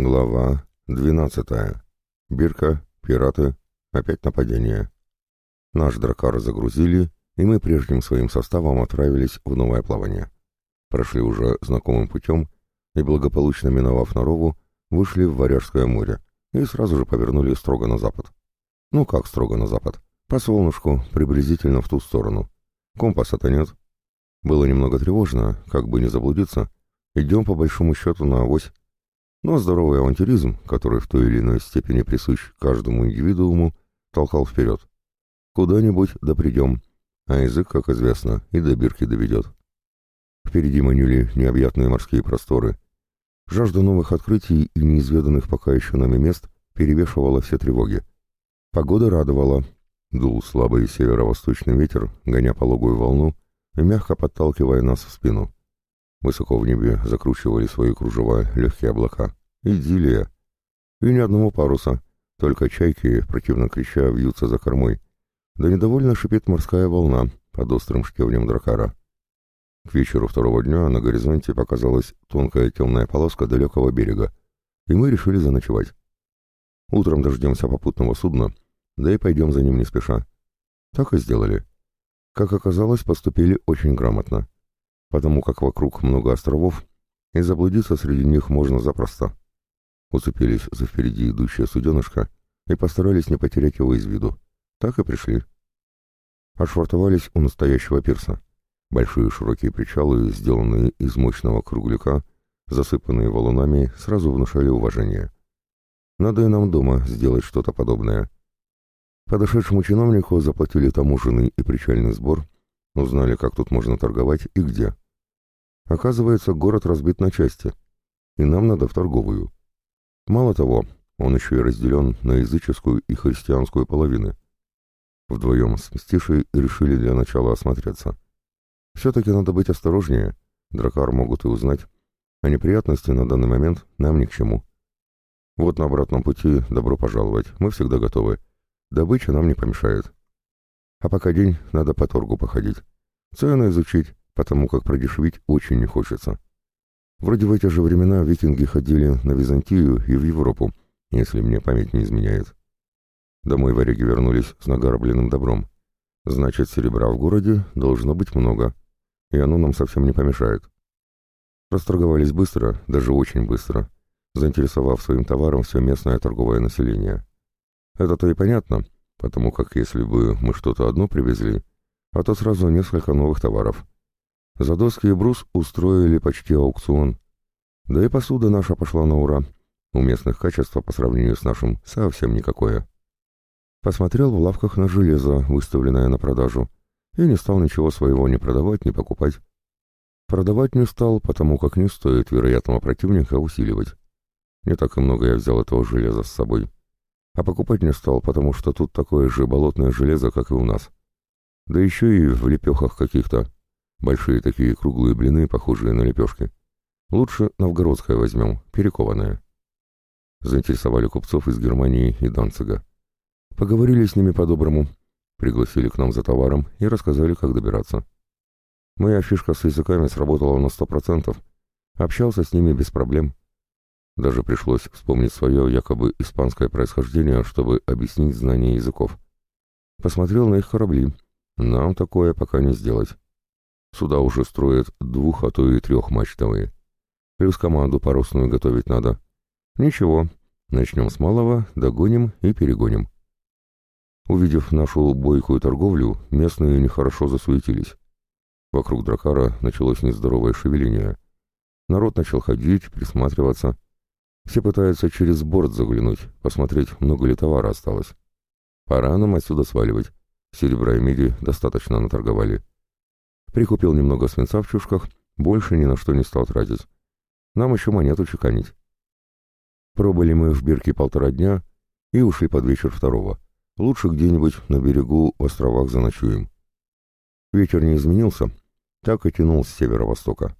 Глава 12. Бирка, пираты, опять нападение. Наш дракар загрузили, и мы прежним своим составом отправились в новое плавание. Прошли уже знакомым путем и, благополучно миновав Нарову, вышли в Варяжское море и сразу же повернули строго на запад. Ну как строго на запад? По солнышку, приблизительно в ту сторону. Компаса-то нет. Было немного тревожно, как бы не заблудиться. Идем по большому счету на авось но здоровый авантюризм, который в той или иной степени присущ каждому индивидууму, толкал вперед. Куда-нибудь да придем, а язык, как известно, и до бирки доведет. Впереди манили необъятные морские просторы. Жажда новых открытий и неизведанных пока еще нами мест перевешивала все тревоги. Погода радовала. Дул слабый северо-восточный ветер, гоня пологую волну мягко подталкивая нас в спину. Высоко в небе закручивали свои кружева легкие облака. Идиллия. И ни одного паруса, только чайки, противно крича, вьются за кормой. Да недовольно шипит морская волна под острым штевнем дракара. К вечеру второго дня на горизонте показалась тонкая темная полоска далекого берега, и мы решили заночевать. Утром дождемся попутного судна, да и пойдем за ним не спеша. Так и сделали. Как оказалось, поступили очень грамотно потому как вокруг много островов, и заблудиться среди них можно запросто. Уцепились за впереди идущее суденышко и постарались не потерять его из виду. Так и пришли. Отшвартовались у настоящего пирса. Большие широкие причалы, сделанные из мощного кругляка, засыпанные валунами, сразу внушали уважение. Надо и нам дома сделать что-то подобное. Подошедшему чиновнику заплатили таможенный и причальный сбор — Узнали, как тут можно торговать и где. Оказывается, город разбит на части, и нам надо в торговую. Мало того, он еще и разделен на языческую и христианскую половины. Вдвоем с Мстишей решили для начала осмотреться. Все-таки надо быть осторожнее, дракар могут и узнать, а неприятности на данный момент нам ни к чему. Вот на обратном пути добро пожаловать, мы всегда готовы. Добыча нам не помешает. А пока день, надо по торгу походить. Цены изучить, потому как продешевить очень не хочется. Вроде в эти же времена викинги ходили на Византию и в Европу, если мне память не изменяет. Домой варяги вернулись с награбленным добром. Значит, серебра в городе должно быть много, и оно нам совсем не помешает. Расторговались быстро, даже очень быстро, заинтересовав своим товаром все местное торговое население. Это-то и понятно — потому как если бы мы что-то одно привезли, а то сразу несколько новых товаров. За доски и брус устроили почти аукцион. Да и посуда наша пошла на ура. У местных качества по сравнению с нашим совсем никакое. Посмотрел в лавках на железо, выставленное на продажу, и не стал ничего своего ни продавать, ни покупать. Продавать не стал, потому как не стоит вероятного противника усиливать. Не так и много я взял этого железа с собой а покупать не стал, потому что тут такое же болотное железо, как и у нас. Да еще и в лепехах каких-то. Большие такие круглые блины, похожие на лепешки. Лучше новгородское возьмем, перекованное. Заинтересовали купцов из Германии и Данцига. Поговорили с ними по-доброму, пригласили к нам за товаром и рассказали, как добираться. Моя фишка с языками сработала на сто процентов. Общался с ними без проблем. Даже пришлось вспомнить свое якобы испанское происхождение, чтобы объяснить знание языков. Посмотрел на их корабли. Нам такое пока не сделать. Суда уже строят двух, а то и трехмачтовые. Плюс команду парусную готовить надо. Ничего, начнем с малого, догоним и перегоним. Увидев нашу бойкую торговлю, местные нехорошо засуетились. Вокруг дракара началось нездоровое шевеление. Народ начал ходить, присматриваться. Все пытаются через борт заглянуть, посмотреть, много ли товара осталось. Пора нам отсюда сваливать. Серебра и меди достаточно наторговали. Прикупил немного свинца в чушках, больше ни на что не стал тратить. Нам еще монету чеканить. Пробыли мы в бирке полтора дня и ушли под вечер второго. Лучше где-нибудь на берегу в островах заночуем. Ветер не изменился, так и тянул с северо-востока.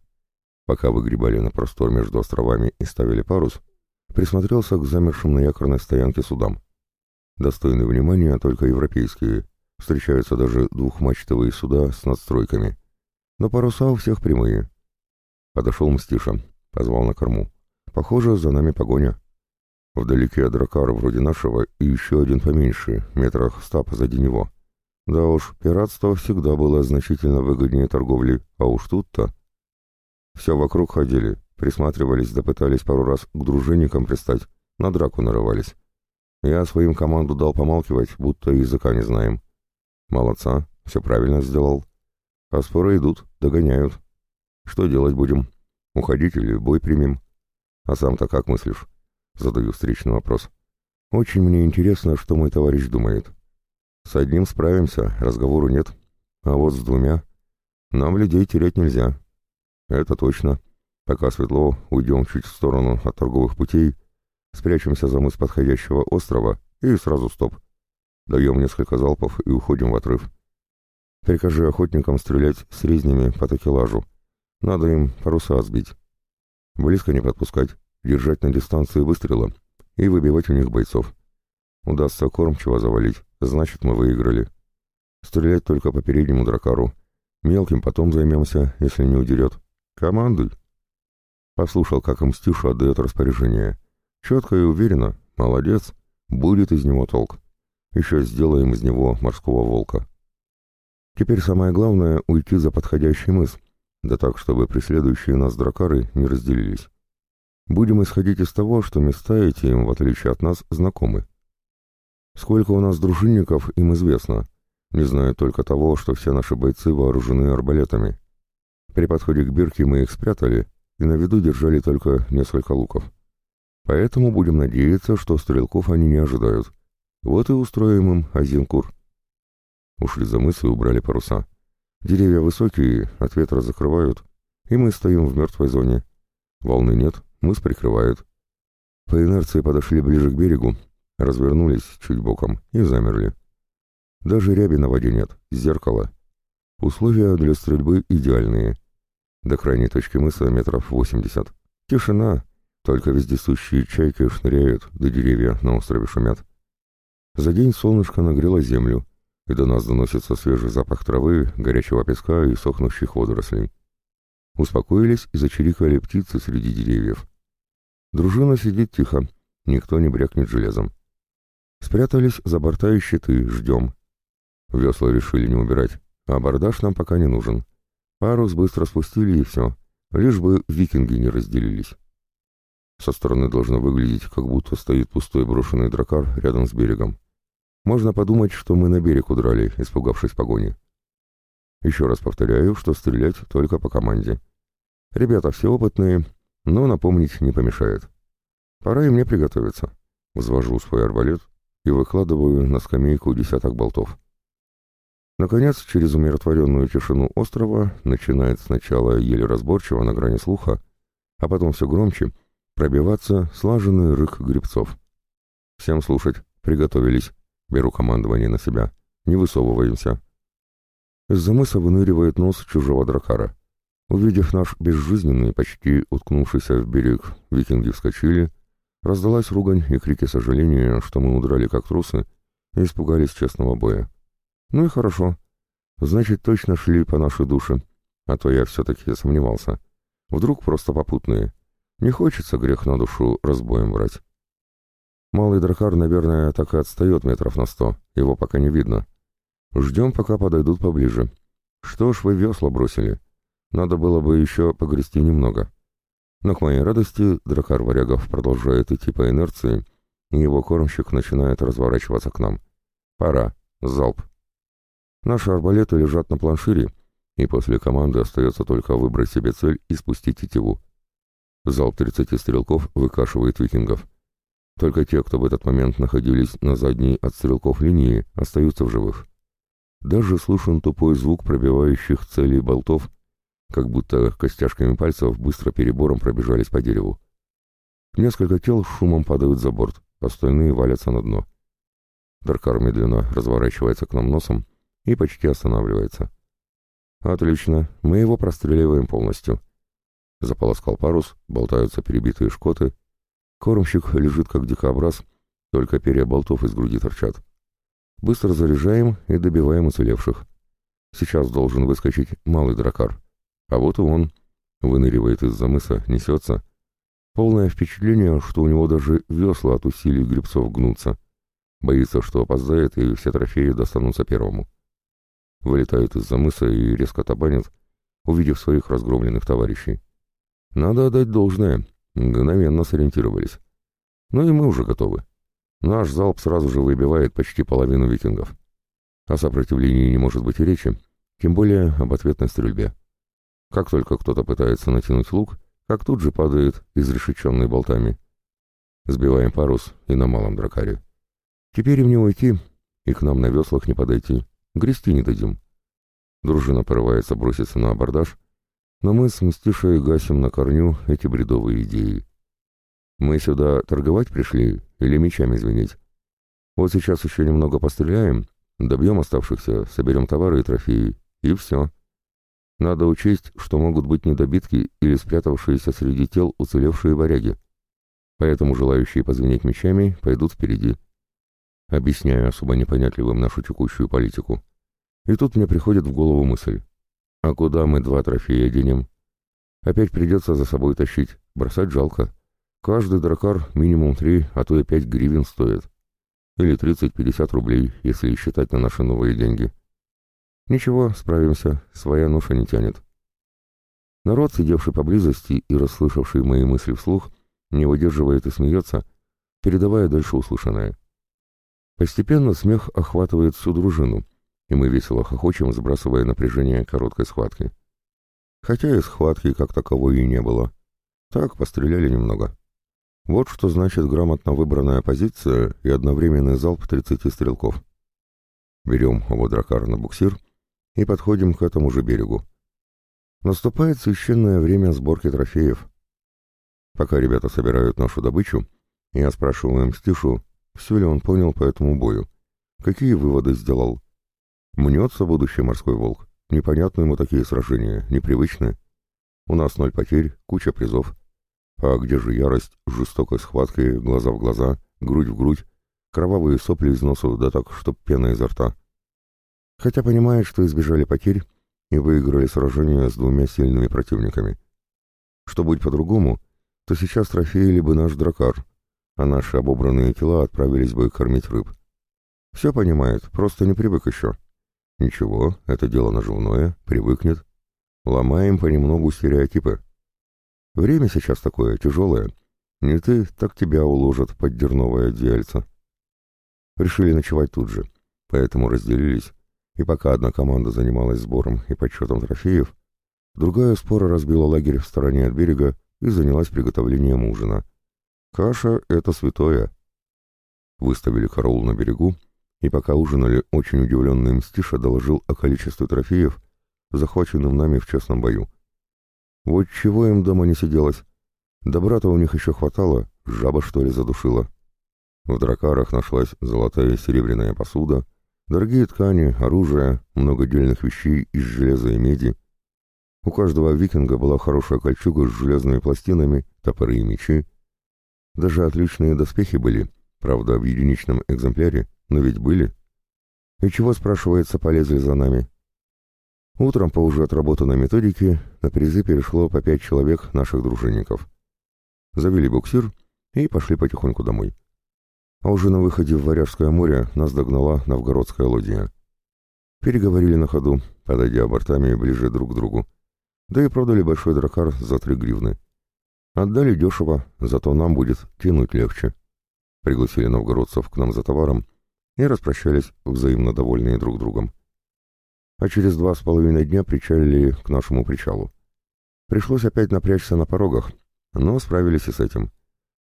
Пока выгребали на простор между островами и ставили парус, присмотрелся к замершим на якорной стоянке судам. Достойны внимания только европейские, встречаются даже двухмачтовые суда с надстройками. Но паруса у всех прямые. Подошел Мстиша, позвал на корму. Похоже, за нами погоня. Вдалеке дракар вроде нашего и еще один поменьше, метрах ста позади него. Да уж, пиратство всегда было значительно выгоднее торговли, а уж тут-то... Все вокруг ходили, присматривались да пытались пару раз к дружинникам пристать, на драку нарывались. Я своим команду дал помалкивать, будто языка не знаем. Молодца, все правильно сделал. А споры идут, догоняют. Что делать будем? Уходить или бой примем? А сам-то как мыслишь? Задаю встречный вопрос. Очень мне интересно, что мой товарищ думает. С одним справимся, разговору нет. А вот с двумя... Нам людей терять нельзя. Это точно. Пока светло, уйдем чуть в сторону от торговых путей, спрячемся за мыс подходящего острова и сразу стоп. Даем несколько залпов и уходим в отрыв. Прикажи охотникам стрелять с резнями по такелажу. Надо им паруса сбить. Близко не подпускать, держать на дистанции выстрела и выбивать у них бойцов. Удастся кормчиво завалить, значит мы выиграли. Стрелять только по переднему дракару. Мелким потом займемся, если не удерет. Командуй. Послушал, как Мстюша отдает распоряжение. Четко и уверенно. Молодец. Будет из него толк. Еще сделаем из него морского волка. Теперь самое главное — уйти за подходящий мыс, да так, чтобы преследующие нас дракары не разделились. Будем исходить из того, что места эти им, в отличие от нас, знакомы. Сколько у нас дружинников, им известно. Не знаю только того, что все наши бойцы вооружены арбалетами. При подходе к бирке мы их спрятали, и на виду держали только несколько луков. Поэтому будем надеяться, что стрелков они не ожидают. Вот и устроим им Азинкур. Ушли за мыс и убрали паруса. Деревья высокие, от ветра закрывают, и мы стоим в мертвой зоне. Волны нет, мыс прикрывает. По инерции подошли ближе к берегу, развернулись чуть боком и замерли. Даже ряби на воде нет, зеркало. Условия для стрельбы идеальные. До крайней точки мыса метров восемьдесят. Тишина, только вездесущие чайки шныряют, да деревья на острове шумят. За день солнышко нагрело землю, и до нас доносится свежий запах травы, горячего песка и сохнущих водорослей. Успокоились и зачирикали птицы среди деревьев. Дружина сидит тихо, никто не брякнет железом. Спрятались за борта и щиты, ждем. Весла решили не убирать, а бордаж нам пока не нужен. Парус быстро спустили и все, лишь бы викинги не разделились. Со стороны должно выглядеть, как будто стоит пустой брошенный дракар рядом с берегом. Можно подумать, что мы на берег удрали, испугавшись погони. Еще раз повторяю, что стрелять только по команде. Ребята все опытные, но напомнить не помешает. Пора и мне приготовиться. Взвожу свой арбалет и выкладываю на скамейку десяток болтов. Наконец, через умиротворенную тишину острова начинает сначала еле разборчиво на грани слуха, а потом все громче пробиваться слаженный рык грибцов. Всем слушать, приготовились, беру командование на себя, не высовываемся. Из-за мыса выныривает нос чужого дракара. Увидев наш безжизненный, почти уткнувшийся в берег, викинги вскочили, раздалась ругань и крики сожаления, что мы удрали как трусы и испугались честного боя. Ну и хорошо. Значит, точно шли по нашей душе. А то я все-таки сомневался. Вдруг просто попутные. Не хочется грех на душу разбоем брать. Малый дракар, наверное, так и отстает метров на сто. Его пока не видно. Ждем, пока подойдут поближе. Что ж вы весла бросили? Надо было бы еще погрести немного. Но к моей радости дракар варягов продолжает идти по инерции, и его кормщик начинает разворачиваться к нам. Пора. Залп. Наши арбалеты лежат на планшире, и после команды остается только выбрать себе цель и спустить тетиву. Залп 30 стрелков выкашивает викингов. Только те, кто в этот момент находились на задней от стрелков линии, остаются в живых. Даже слышен тупой звук пробивающих целей болтов, как будто костяшками пальцев быстро перебором пробежались по дереву. Несколько тел шумом падают за борт, остальные валятся на дно. Даркар медленно разворачивается к нам носом, и почти останавливается. Отлично, мы его простреливаем полностью. Заполоскал парус, болтаются перебитые шкоты. Кормщик лежит как дикобраз, только перья болтов из груди торчат. Быстро заряжаем и добиваем уцелевших. Сейчас должен выскочить малый дракар. А вот и он. Выныривает из-за мыса, несется. Полное впечатление, что у него даже весла от усилий гребцов гнутся. Боится, что опоздает, и все трофеи достанутся первому. Вылетают из-за мыса и резко табанят, увидев своих разгромленных товарищей. Надо отдать должное, мгновенно сориентировались. Ну и мы уже готовы. Наш залп сразу же выбивает почти половину викингов. О сопротивлении не может быть и речи, тем более об ответной стрельбе. Как только кто-то пытается натянуть лук, как тут же падает изрешеченный болтами. Сбиваем парус и на малом дракаре. Теперь им не уйти, и к нам на веслах не подойти, грести не дадим. Дружина порывается броситься на абордаж, но мы с Мстишей гасим на корню эти бредовые идеи. Мы сюда торговать пришли или мечами звенеть? Вот сейчас еще немного постреляем, добьем оставшихся, соберем товары и трофеи, и все. Надо учесть, что могут быть недобитки или спрятавшиеся среди тел уцелевшие варяги. Поэтому желающие позвенеть мечами пойдут впереди. Объясняю особо непонятливым нашу текущую политику. И тут мне приходит в голову мысль. А куда мы два трофея денем? Опять придется за собой тащить, бросать жалко. Каждый дракар минимум три, а то и пять гривен стоит. Или 30-50 рублей, если считать на наши новые деньги. Ничего, справимся, своя ноша не тянет. Народ, сидевший поблизости и расслышавший мои мысли вслух, не выдерживает и смеется, передавая дальше услышанное. Постепенно смех охватывает всю дружину, и мы весело хохочем, сбрасывая напряжение короткой схватки. Хотя и схватки как таковой и не было. Так, постреляли немного. Вот что значит грамотно выбранная позиция и одновременный залп 30 стрелков. Берем водорокар на буксир и подходим к этому же берегу. Наступает священное время сборки трофеев. Пока ребята собирают нашу добычу, я спрашиваю Мстишу, все ли он понял по этому бою, какие выводы сделал. Мнется будущий морской волк. Непонятны ему такие сражения, непривычны. У нас ноль потерь, куча призов. А где же ярость, жестокой схватки, глаза в глаза, грудь в грудь, кровавые сопли из носу, да так, чтоб пена изо рта. Хотя понимает, что избежали потерь и выиграли сражение с двумя сильными противниками. Что будет по-другому, то сейчас трофеили бы наш дракар, а наши обобранные тела отправились бы кормить рыб. Все понимает, просто не привык еще. Ничего, это дело наживное, привыкнет. Ломаем понемногу стереотипы. Время сейчас такое, тяжелое. Не ты, так тебя уложат под дерновое одеяльце. Решили ночевать тут же, поэтому разделились, и пока одна команда занималась сбором и подсчетом трофеев, другая спора разбила лагерь в стороне от берега и занялась приготовлением ужина. Каша — это святое. Выставили караул на берегу, и пока ужинали, очень удивленный Мстиша доложил о количестве трофеев, захваченным нами в честном бою. Вот чего им дома не сиделось. Добра-то у них еще хватало, жаба что ли задушила. В дракарах нашлась золотая и серебряная посуда, дорогие ткани, оружие, много дельных вещей из железа и меди. У каждого викинга была хорошая кольчуга с железными пластинами, топоры и мечи. Даже отличные доспехи были, правда, в единичном экземпляре, но ведь были. И чего, спрашивается, полезли за нами? Утром по уже отработанной методике на призы перешло по пять человек наших дружинников. Завели буксир и пошли потихоньку домой. А уже на выходе в Варяжское море нас догнала новгородская лодия. Переговорили на ходу, подойдя бортами ближе друг к другу. Да и продали большой дракар за три гривны. Отдали дешево, зато нам будет тянуть легче. Пригласили новгородцев к нам за товаром и распрощались, взаимно довольные друг другом а через два с половиной дня причалили к нашему причалу. Пришлось опять напрячься на порогах, но справились и с этим.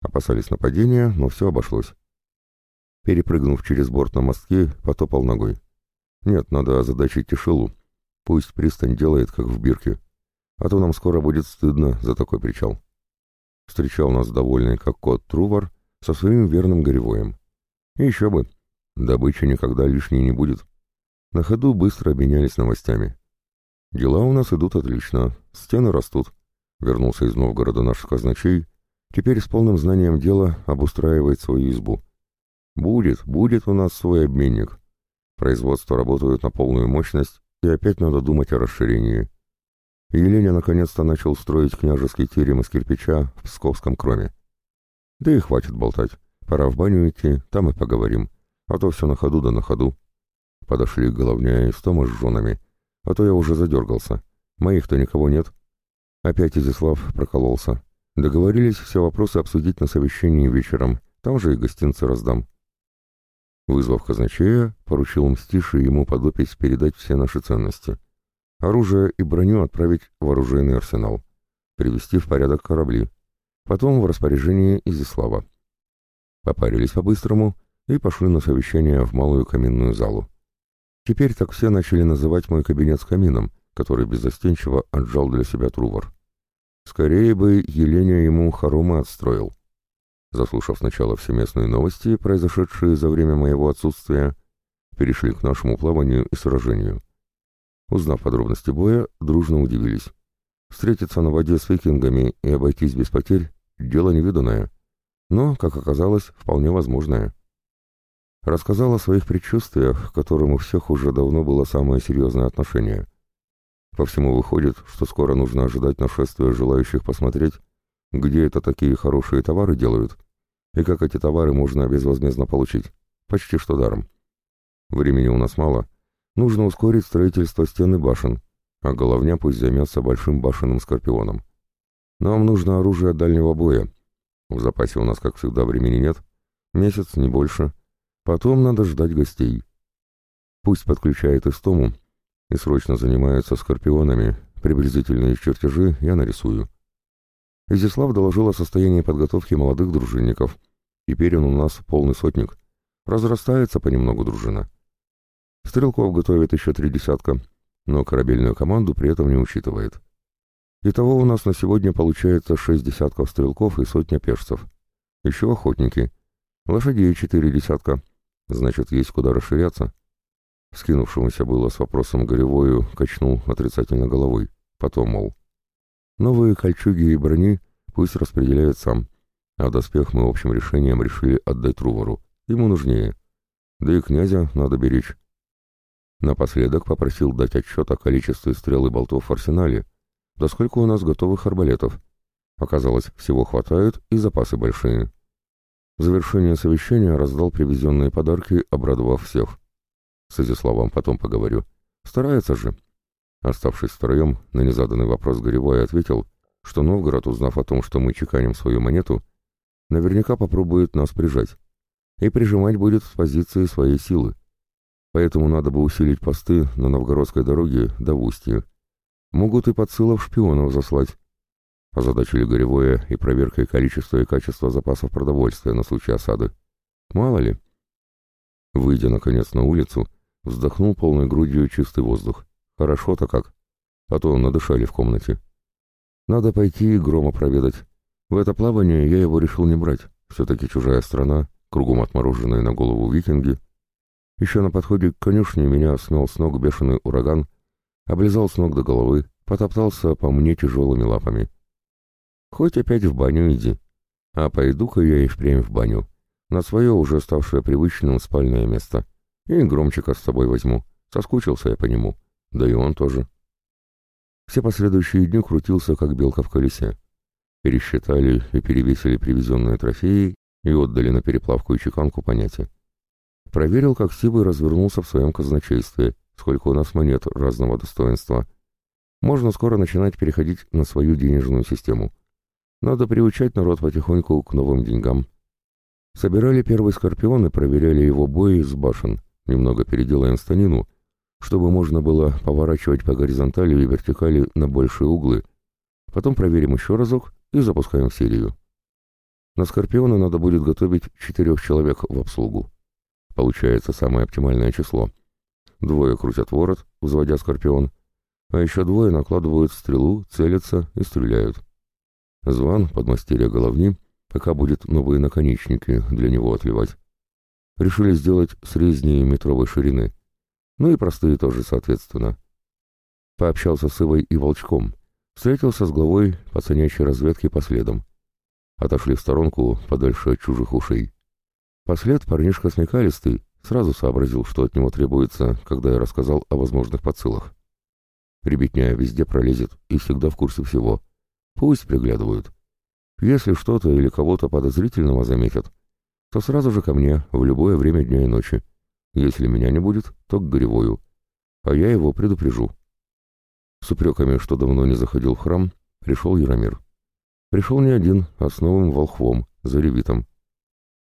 Опасались нападения, но все обошлось. Перепрыгнув через борт на мостки, потопал ногой. Нет, надо озадачить Тишилу. Пусть пристань делает, как в бирке. А то нам скоро будет стыдно за такой причал. Встречал нас довольный, как кот Трувар, со своим верным горевоем. И еще бы, добыча никогда лишней не будет. На ходу быстро обменялись новостями. Дела у нас идут отлично, стены растут. Вернулся из Новгорода наш казначей, теперь с полным знанием дела обустраивает свою избу. Будет, будет у нас свой обменник. Производство работает на полную мощность, и опять надо думать о расширении. Еленя наконец-то начал строить княжеский терем из кирпича в Псковском кроме. Да и хватит болтать. Пора в баню идти, там и поговорим. А то все на ходу да на ходу. Подошли головня и Стома с женами. А то я уже задергался. Моих-то никого нет. Опять Изяслав прокололся. Договорились все вопросы обсудить на совещании вечером. Там же и гостинцы раздам. Вызвав казначея, поручил Мстише ему подопись передать все наши ценности. Оружие и броню отправить в оружейный арсенал. Привести в порядок корабли. Потом в распоряжение Изислава. Попарились по-быстрому и пошли на совещание в малую каминную залу. Теперь так все начали называть мой кабинет с камином, который безостенчиво отжал для себя Трувор. Скорее бы Еленя ему хоромы отстроил. Заслушав сначала все местные новости, произошедшие за время моего отсутствия, перешли к нашему плаванию и сражению. Узнав подробности боя, дружно удивились. Встретиться на воде с викингами и обойтись без потерь — дело невиданное, но, как оказалось, вполне возможное. Рассказал о своих предчувствиях, к которым у всех уже давно было самое серьезное отношение. По всему выходит, что скоро нужно ожидать нашествия желающих посмотреть, где это такие хорошие товары делают, и как эти товары можно безвозмездно получить, почти что даром. Времени у нас мало, нужно ускорить строительство стены башен, а головня пусть займется большим башенным скорпионом. Нам нужно оружие дальнего боя. В запасе у нас, как всегда, времени нет, месяц, не больше. Потом надо ждать гостей. Пусть подключает Истому и срочно занимается скорпионами, приблизительные чертежи я нарисую. Изяслав доложил о состоянии подготовки молодых дружинников. Теперь он у нас полный сотник. Разрастается понемногу дружина. Стрелков готовит еще три десятка, но корабельную команду при этом не учитывает. Итого у нас на сегодня получается шесть десятков стрелков и сотня пешцев. Еще охотники. Лошадей четыре десятка. Значит, есть куда расширяться. Скинувшемуся было с вопросом горевою качнул отрицательно головой. Потом, мол, Новые кольчуги и брони пусть распределяет сам, а доспех мы общим решением решили отдать Рувору. Ему нужнее. Да и князя надо беречь. Напоследок попросил дать отчет о количестве стрел и болтов в арсенале, да сколько у нас готовых арбалетов. Оказалось, всего хватает и запасы большие. В завершение совещания раздал привезенные подарки, обрадовав всех. С Изяславом потом поговорю. Старается же. Оставшись втроем, на незаданный вопрос Горевой ответил, что Новгород, узнав о том, что мы чеканим свою монету, наверняка попробует нас прижать. И прижимать будет с позиции своей силы. Поэтому надо бы усилить посты на новгородской дороге до Устья. Могут и подсылов шпионов заслать. Озадачили Горевое и проверкой количества и качества запасов продовольствия на случай осады. Мало ли. Выйдя, наконец, на улицу, вздохнул полной грудью чистый воздух. Хорошо-то как. А то надышали в комнате. Надо пойти и грома проведать. В это плавание я его решил не брать. Все-таки чужая страна, кругом отмороженные на голову викинги. Еще на подходе к конюшне меня смел с ног бешеный ураган, облизал с ног до головы, потоптался по мне тяжелыми лапами. Хоть опять в баню иди. А пойду-ка я и впрямь в баню. На свое уже ставшее привычным спальное место. И громчика с собой возьму. Соскучился я по нему да и он тоже. Все последующие дни крутился, как белка в колесе. Пересчитали и перевесили привезенные трофеи и отдали на переплавку и чеканку понятия. Проверил, как Сивый развернулся в своем казначействе, сколько у нас монет разного достоинства. Можно скоро начинать переходить на свою денежную систему. Надо приучать народ потихоньку к новым деньгам. Собирали первый скорпион и проверяли его бой с башен. Немного переделаем станину, чтобы можно было поворачивать по горизонтали и вертикали на большие углы. Потом проверим еще разок и запускаем серию. На Скорпиона надо будет готовить четырех человек в обслугу. Получается самое оптимальное число. Двое крутят ворот, взводя Скорпион, а еще двое накладывают стрелу, целятся и стреляют. Зван, подмастерье головни, пока будет новые наконечники для него отливать. Решили сделать срезни метровой ширины. Ну и простые тоже, соответственно. Пообщался с Ивой и Волчком. Встретился с главой пацанячей разведки по следам. Отошли в сторонку, подальше от чужих ушей. Послед парнишка смекалистый, сразу сообразил, что от него требуется, когда я рассказал о возможных подсылах. Ребятня везде пролезет и всегда в курсе всего. Пусть приглядывают. Если что-то или кого-то подозрительного заметят, то сразу же ко мне, в любое время дня и ночи. Если меня не будет, то к Горевою. А я его предупрежу. С упреками, что давно не заходил в храм, пришел Яромир. Пришел не один, а с новым волхвом, Заревитом.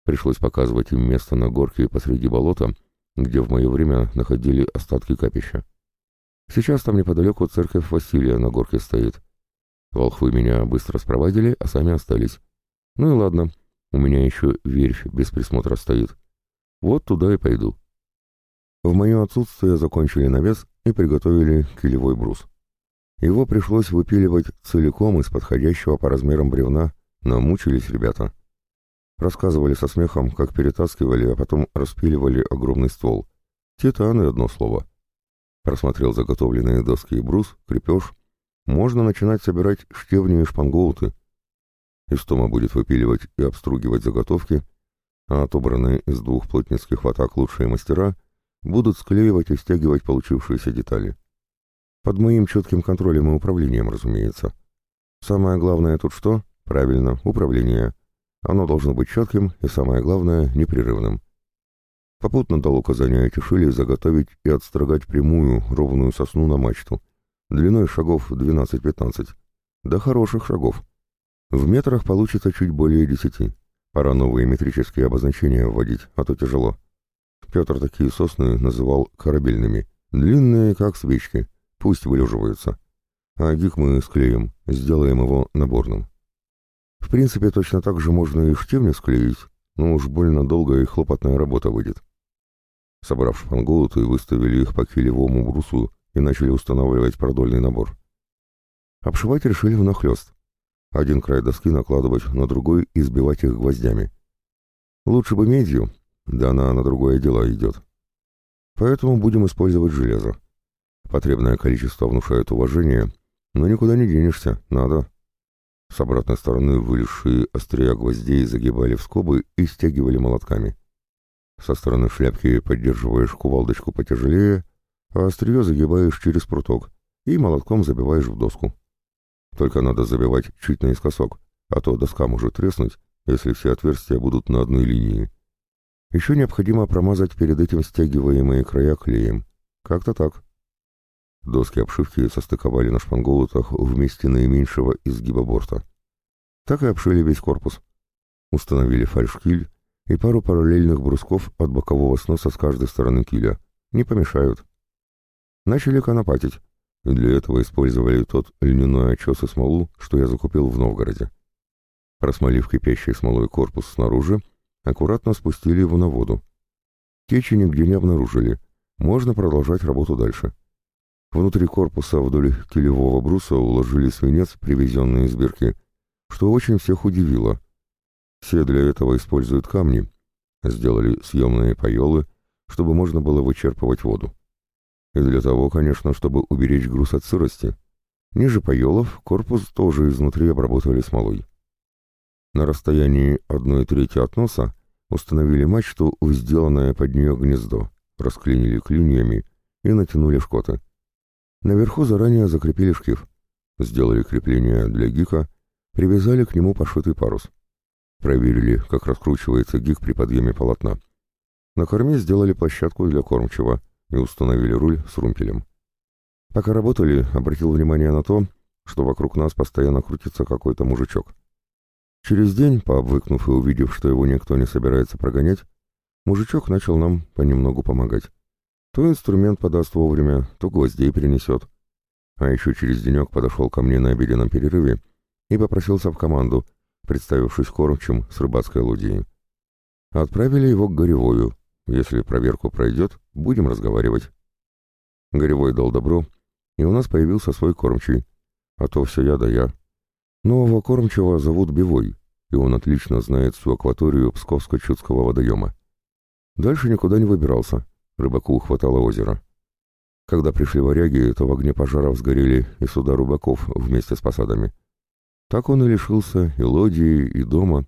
Пришлось показывать им место на горке посреди болота, где в мое время находили остатки капища. Сейчас там неподалеку церковь Василия на горке стоит. Волхвы меня быстро спровадили, а сами остались. Ну и ладно, у меня еще верфь без присмотра стоит. Вот туда и пойду. В мое отсутствие закончили навес и приготовили килевой брус. Его пришлось выпиливать целиком из подходящего по размерам бревна, но мучились ребята. Рассказывали со смехом, как перетаскивали, а потом распиливали огромный ствол. Титаны, одно слово. Просмотрел заготовленные доски и брус, крепеж. Можно начинать собирать штевни и шпангоуты. Истома будет выпиливать и обстругивать заготовки, а отобранные из двух плотницких ватак лучшие мастера будут склеивать и стягивать получившиеся детали. Под моим четким контролем и управлением, разумеется. Самое главное тут что? Правильно, управление. Оно должно быть четким и, самое главное, непрерывным. Попутно дал указание Тишили заготовить и отстрогать прямую, ровную сосну на мачту. Длиной шагов 12-15. Да хороших шагов. В метрах получится чуть более десяти. Пора новые метрические обозначения вводить, а то тяжело. Петр такие сосны называл корабельными. Длинные, как свечки. Пусть вылеживаются. А гик мы склеим, сделаем его наборным. В принципе, точно так же можно и штивни склеить, но уж больно долгая и хлопотная работа выйдет. Собрав шпангоуты, выставили их по килевому брусу и начали устанавливать продольный набор. Обшивать решили внахлёст. Один край доски накладывать на другой и сбивать их гвоздями. Лучше бы медью, да она на другое дело идет. Поэтому будем использовать железо. Потребное количество внушает уважение, но никуда не денешься, надо. С обратной стороны вылезшие острия гвоздей загибали в скобы и стягивали молотками. Со стороны шляпки поддерживаешь кувалдочку потяжелее, а острие загибаешь через пруток и молотком забиваешь в доску. Только надо забивать чуть наискосок, а то доска может треснуть, если все отверстия будут на одной линии. Еще необходимо промазать перед этим стягиваемые края клеем. Как-то так. Доски обшивки состыковали на шпангоутах вместе наименьшего изгиба борта. Так и обшили весь корпус. Установили фальшкиль и пару параллельных брусков от бокового сноса с каждой стороны киля. Не помешают. Начали конопатить, и для этого использовали тот льняной очес и смолу, что я закупил в Новгороде. Просмолив кипящей смолой корпус снаружи, аккуратно спустили его на воду. Течи нигде не обнаружили. Можно продолжать работу дальше. Внутри корпуса вдоль килевого бруса уложили свинец, привезенный из бирки, что очень всех удивило. Все для этого используют камни. Сделали съемные пайолы, чтобы можно было вычерпывать воду. И для того, конечно, чтобы уберечь груз от сырости. Ниже пайолов корпус тоже изнутри обработали смолой. На расстоянии одной трети от носа установили мачту в сделанное под нее гнездо, расклинили клиньями и натянули шкоты. Наверху заранее закрепили шкив, сделали крепление для гика, привязали к нему пошитый парус. Проверили, как раскручивается гик при подъеме полотна. На корме сделали площадку для кормчего и установили руль с румпелем. Пока работали, обратил внимание на то, что вокруг нас постоянно крутится какой-то мужичок. Через день, пообвыкнув и увидев, что его никто не собирается прогонять, мужичок начал нам понемногу помогать. То инструмент подаст вовремя, то гвоздей принесет. А еще через денек подошел ко мне на обеденном перерыве и попросился в команду, представившись кормчим с рыбацкой лудии. Отправили его к Горевою. Если проверку пройдет, будем разговаривать. Горевой дал добро, и у нас появился свой кормчий. А то все я да я. Нового кормчего зовут Бивой, и он отлично знает всю акваторию Псковско-Чудского водоема. Дальше никуда не выбирался. Рыбаку хватало озера. Когда пришли варяги, то в огне пожаров сгорели и суда рыбаков вместе с посадами. Так он и лишился и лодии, и дома.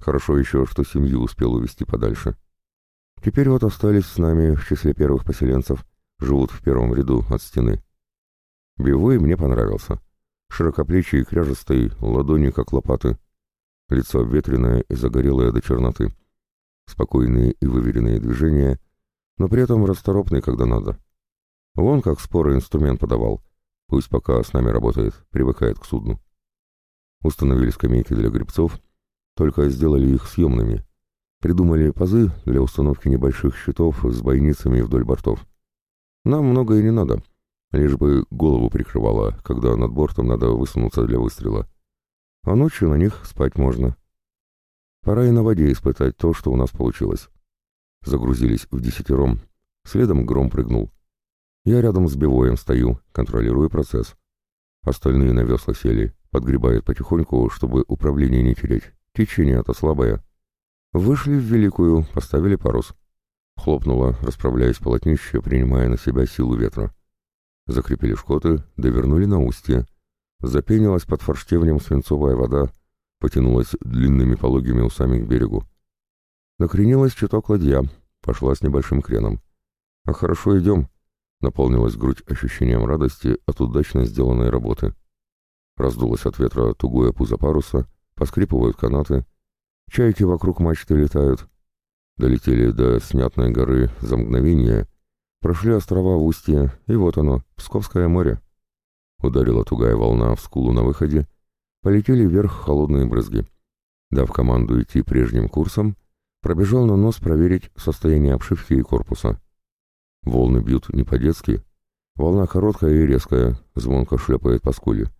Хорошо еще, что семью успел увезти подальше. Теперь вот остались с нами в числе первых поселенцев, живут в первом ряду от стены. Бивой мне понравился. Широкоплечий кряжестый, ладони как лопаты. Лицо обветренное и загорелое до черноты. Спокойные и выверенные движения, но при этом расторопный, когда надо. Вон как споры инструмент подавал. Пусть пока с нами работает, привыкает к судну. Установили скамейки для грибцов, только сделали их съемными. Придумали пазы для установки небольших щитов с бойницами вдоль бортов. Нам многое не надо, лишь бы голову прикрывало, когда над бортом надо высунуться для выстрела. А ночью на них спать можно. Пора и на воде испытать то, что у нас получилось. Загрузились в десятером. Следом гром прыгнул. Я рядом с Бивоем стою, контролирую процесс. Остальные на весла сели, подгребают потихоньку, чтобы управление не терять. Течение-то слабое. Вышли в Великую, поставили парус. Хлопнуло, расправляясь полотнище, принимая на себя силу ветра. Закрепили шкоты, довернули на устье. Запенилась под форштевнем свинцовая вода, потянулась длинными пологими усами к берегу. Накренилась чуток ладья, пошла с небольшим креном. «А хорошо идем», — наполнилась грудь ощущением радости от удачно сделанной работы. Раздулась от ветра тугое пузо паруса, поскрипывают канаты. Чайки вокруг мачты летают. Долетели до снятной горы за мгновение, прошли острова в устье, и вот оно, Псковское море. Ударила тугая волна в скулу на выходе, полетели вверх холодные брызги. Дав команду идти прежним курсом, пробежал на нос проверить состояние обшивки и корпуса. Волны бьют не по-детски. Волна короткая и резкая, звонко шлепает по скуле.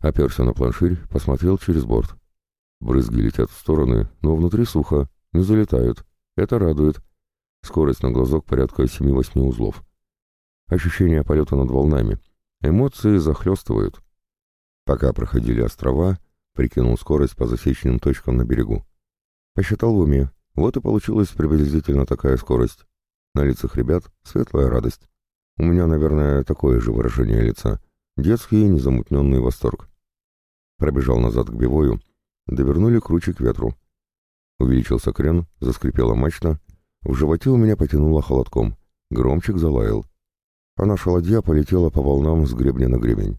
Оперся на планширь, посмотрел через борт. Брызги летят в стороны, но внутри сухо, не залетают. Это радует. Скорость на глазок порядка 7-8 узлов. Ощущение полета над волнами. Эмоции захлестывают. Пока проходили острова, прикинул скорость по засеченным точкам на берегу. Посчитал в уме. Вот и получилась приблизительно такая скорость. На лицах ребят светлая радость. У меня, наверное, такое же выражение лица. Детский незамутненный восторг. Пробежал назад к бивою, довернули круче к ветру. Увеличился крен, заскрипела мачта, в животе у меня потянуло холодком, громчик залаял. А наша ладья полетела по волнам с гребня на гребень.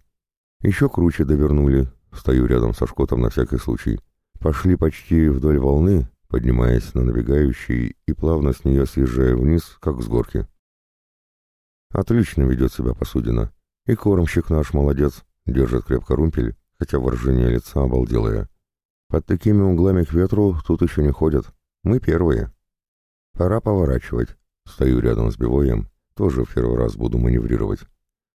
Еще круче довернули, стою рядом со шкотом на всякий случай. Пошли почти вдоль волны, поднимаясь на набегающий и плавно с нее съезжая вниз, как с горки. Отлично ведет себя посудина. И кормщик наш молодец, держит крепко румпель, хотя выражение лица обалделое. Под такими углами к ветру тут еще не ходят. Мы первые. Пора поворачивать. Стою рядом с бивоем, тоже в первый раз буду маневрировать.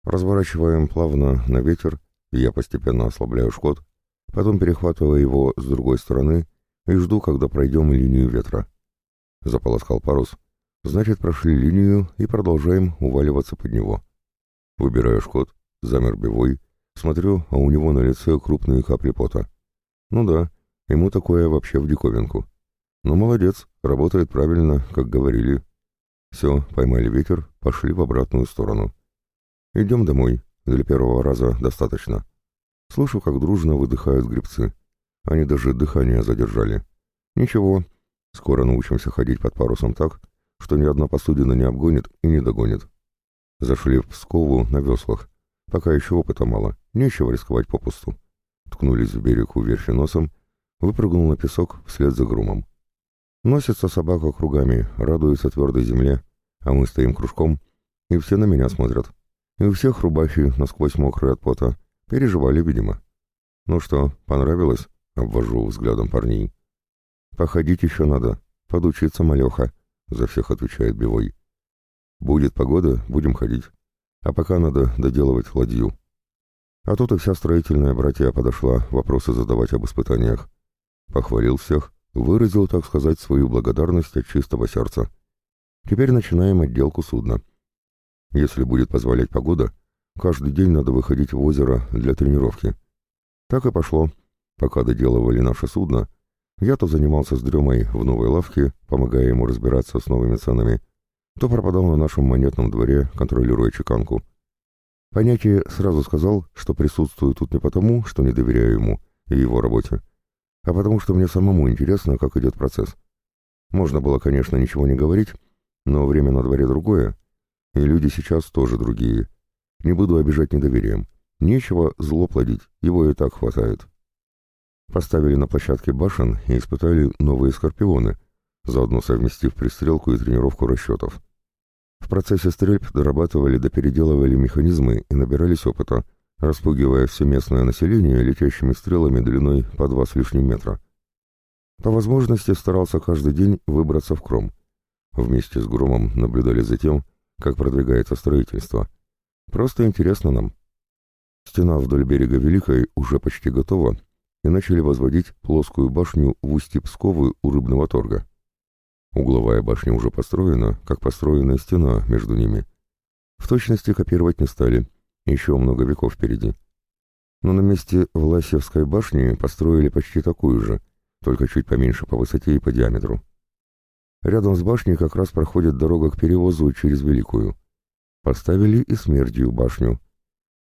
Разворачиваем плавно на ветер, и я постепенно ослабляю шкот, потом перехватываю его с другой стороны и жду, когда пройдем линию ветра. Заполоскал парус, значит, прошли линию и продолжаем уваливаться под него. Выбираю шкот, замер бивой, смотрю, а у него на лице крупные капли пота. Ну да, ему такое вообще в диковинку. Но молодец, работает правильно, как говорили. Все, поймали ветер, пошли в обратную сторону. Идем домой, для первого раза достаточно. Слышу, как дружно выдыхают грибцы. Они даже дыхание задержали. Ничего, скоро научимся ходить под парусом так, что ни одна посудина не обгонит и не догонит. Зашли в Пскову на веслах. Пока еще опыта мало, нечего рисковать попусту. Ткнулись в берег у верфи носом, выпрыгнул на песок вслед за грумом. Носится собака кругами, радуется твердой земле, а мы стоим кружком, и все на меня смотрят. И у всех рубахи насквозь мокрые от пота, переживали, видимо. «Ну что, понравилось?» — обвожу взглядом парней. «Походить еще надо, подучиться малеха», — за всех отвечает Бивой. Будет погода, будем ходить. А пока надо доделывать ладью. А тут и вся строительная братья подошла вопросы задавать об испытаниях. Похвалил всех, выразил, так сказать, свою благодарность от чистого сердца. Теперь начинаем отделку судна. Если будет позволять погода, каждый день надо выходить в озеро для тренировки. Так и пошло. Пока доделывали наше судно, я то занимался с Дремой в новой лавке, помогая ему разбираться с новыми ценами, то пропадал на нашем монетном дворе, контролируя чеканку. Понятие сразу сказал, что присутствую тут не потому, что не доверяю ему и его работе, а потому что мне самому интересно, как идет процесс. Можно было, конечно, ничего не говорить, но время на дворе другое, и люди сейчас тоже другие. Не буду обижать недоверием. Нечего зло плодить, его и так хватает. Поставили на площадке башен и испытали новые «Скорпионы», заодно совместив пристрелку и тренировку расчетов. В процессе стрельб дорабатывали да переделывали механизмы и набирались опыта, распугивая все местное население летящими стрелами длиной по два с лишним метра. По возможности старался каждый день выбраться в Кром. Вместе с Громом наблюдали за тем, как продвигается строительство. Просто интересно нам. Стена вдоль берега Великой уже почти готова, и начали возводить плоскую башню в устье Псковы у рыбного торга. Угловая башня уже построена, как построена стена между ними. В точности копировать не стали, еще много веков впереди. Но на месте Власевской башни построили почти такую же, только чуть поменьше по высоте и по диаметру. Рядом с башней как раз проходит дорога к перевозу через Великую. Поставили и смертью башню.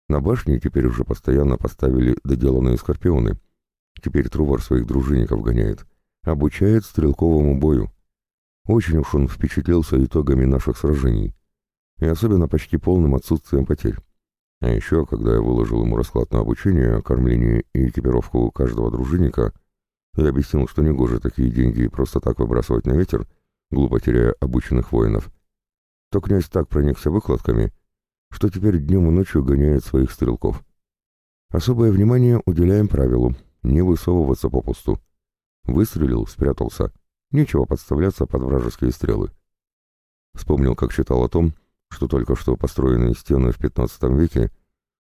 На башне теперь уже постоянно поставили доделанные скорпионы. Теперь Трувор своих дружинников гоняет. Обучает стрелковому бою. Очень уж он впечатлился итогами наших сражений. И особенно почти полным отсутствием потерь. А еще, когда я выложил ему расклад на обучение, кормление и экипировку каждого дружинника, я объяснил, что негоже такие деньги просто так выбрасывать на ветер, глупо теряя обученных воинов, то князь так проникся выкладками, что теперь днем и ночью гоняет своих стрелков. Особое внимание уделяем правилу не высовываться попусту. Выстрелил, спрятался. Нечего подставляться под вражеские стрелы. Вспомнил, как читал о том, что только что построенные стены в XV веке